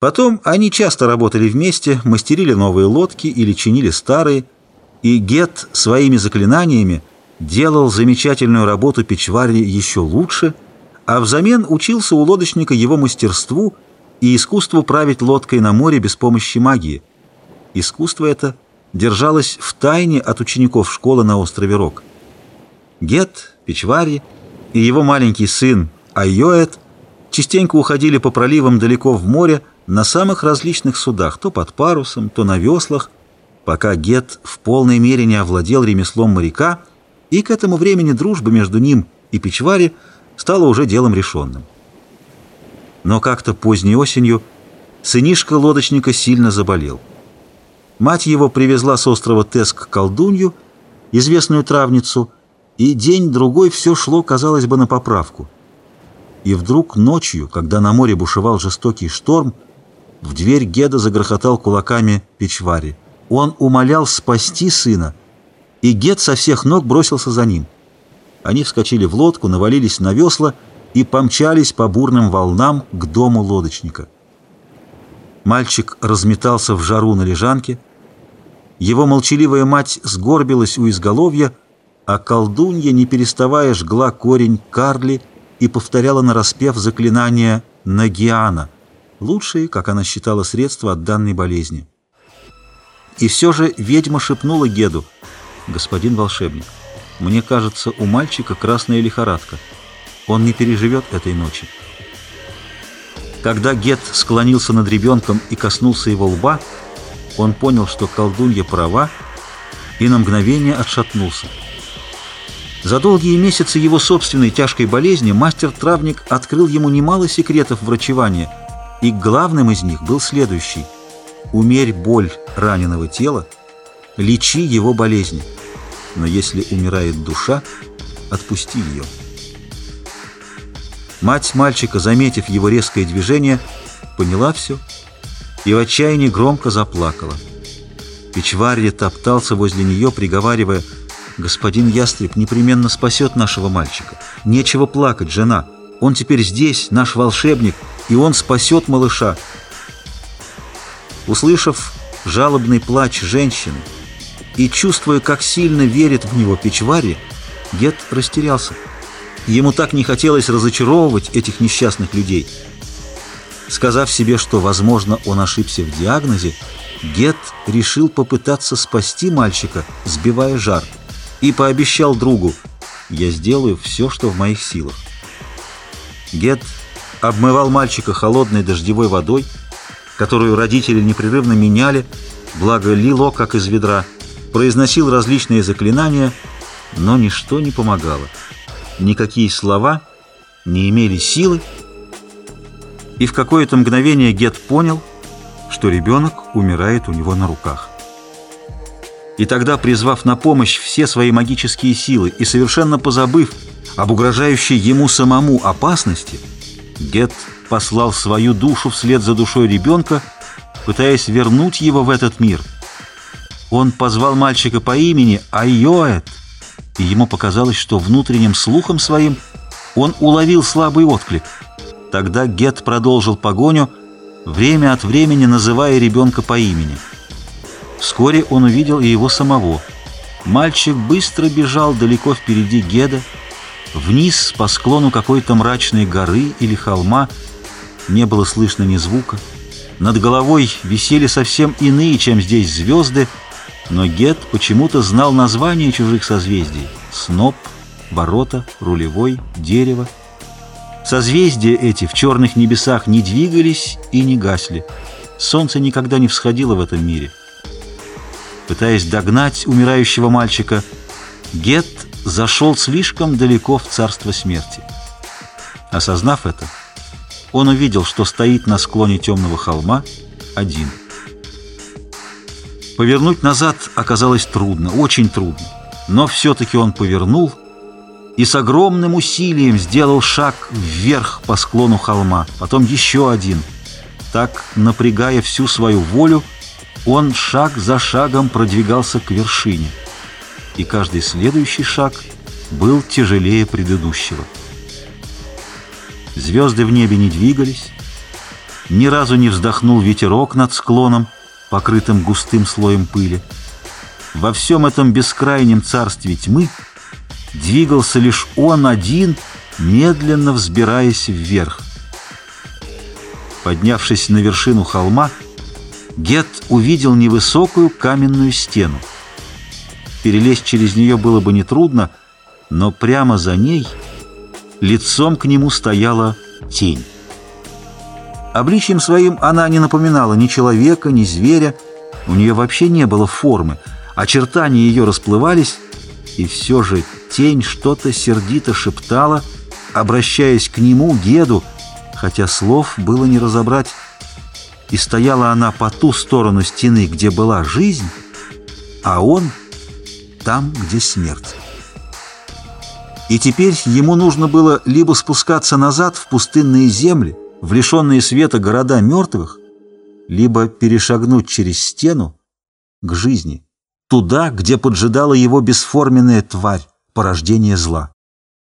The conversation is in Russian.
Потом они часто работали вместе, мастерили новые лодки или чинили старые, и Гет своими заклинаниями делал замечательную работу Печварри еще лучше, а взамен учился у лодочника его мастерству и искусству править лодкой на море без помощи магии. Искусство это держалось в тайне от учеников школы на острове Рок. Гет, Печварри и его маленький сын Айоэт частенько уходили по проливам далеко в море на самых различных судах, то под парусом, то на веслах, пока Гет в полной мере не овладел ремеслом моряка, и к этому времени дружба между ним и Печвари стала уже делом решенным. Но как-то поздней осенью сынишка лодочника сильно заболел. Мать его привезла с острова Теск колдунью, известную травницу, и день-другой все шло, казалось бы, на поправку. И вдруг ночью, когда на море бушевал жестокий шторм, в дверь Геда загрохотал кулаками Печвари. Он умолял спасти сына, и Гед со всех ног бросился за ним. Они вскочили в лодку, навалились на весла и помчались по бурным волнам к дому лодочника. Мальчик разметался в жару на лежанке, его молчаливая мать сгорбилась у изголовья, а колдунья, не переставая, жгла корень карли и повторяла нараспев заклинание «Нагиана», лучшие, как она считала, средства от данной болезни. И все же ведьма шепнула Геду, «Господин волшебник, мне кажется, у мальчика красная лихорадка. Он не переживет этой ночи». Когда Гед склонился над ребенком и коснулся его лба, он понял, что колдунья права, и на мгновение отшатнулся. За долгие месяцы его собственной тяжкой болезни мастер-травник открыл ему немало секретов врачевания, и главным из них был следующий. Умерь боль раненого тела, лечи его болезни. Но если умирает душа, отпусти ее. Мать мальчика, заметив его резкое движение, поняла все и в отчаянии громко заплакала. Печварье топтался возле нее, приговаривая, «Господин Ястреб непременно спасет нашего мальчика. Нечего плакать, жена. Он теперь здесь, наш волшебник, и он спасет малыша». Услышав жалобный плач женщины и чувствуя, как сильно верит в него Печварье, Гет растерялся. Ему так не хотелось разочаровывать этих несчастных людей – Сказав себе, что, возможно, он ошибся в диагнозе, Гет решил попытаться спасти мальчика, сбивая жар, и пообещал другу «Я сделаю все, что в моих силах». Гет обмывал мальчика холодной дождевой водой, которую родители непрерывно меняли, благо лило, как из ведра, произносил различные заклинания, но ничто не помогало. Никакие слова не имели силы, и в какое-то мгновение Гет понял, что ребенок умирает у него на руках. И тогда, призвав на помощь все свои магические силы и совершенно позабыв об угрожающей ему самому опасности, Гет послал свою душу вслед за душой ребенка, пытаясь вернуть его в этот мир. Он позвал мальчика по имени Айоэт, и ему показалось, что внутренним слухом своим он уловил слабый отклик – Тогда Гет продолжил погоню, время от времени называя ребенка по имени. Вскоре он увидел и его самого. Мальчик быстро бежал далеко впереди Геда, вниз по склону какой-то мрачной горы или холма. Не было слышно ни звука. Над головой висели совсем иные, чем здесь звезды, но Гет почему-то знал названия чужих созвездий — Сноп, Ворота, Рулевой, Дерево — Созвездия эти в черных небесах не двигались и не гасли. Солнце никогда не всходило в этом мире. Пытаясь догнать умирающего мальчика, Гет зашел слишком далеко в царство смерти. Осознав это, он увидел, что стоит на склоне темного холма один. Повернуть назад оказалось трудно, очень трудно. Но все-таки он повернул и с огромным усилием сделал шаг вверх по склону холма, потом еще один. Так, напрягая всю свою волю, он шаг за шагом продвигался к вершине. И каждый следующий шаг был тяжелее предыдущего. Звезды в небе не двигались, Ни разу не вздохнул ветерок над склоном, покрытым густым слоем пыли. Во всем этом бескрайнем царстве тьмы двигался лишь он один, медленно взбираясь вверх. Поднявшись на вершину холма, Гет увидел невысокую каменную стену. Перелезть через нее было бы нетрудно, но прямо за ней лицом к нему стояла тень. Обличием своим она не напоминала ни человека, ни зверя, у нее вообще не было формы, очертания ее расплывались, и все же тень что-то сердито шептала, обращаясь к нему, Геду, хотя слов было не разобрать. И стояла она по ту сторону стены, где была жизнь, а он там, где смерть. И теперь ему нужно было либо спускаться назад в пустынные земли, в лишенные света города мертвых, либо перешагнуть через стену к жизни, туда, где поджидала его бесформенная тварь, порождение зла.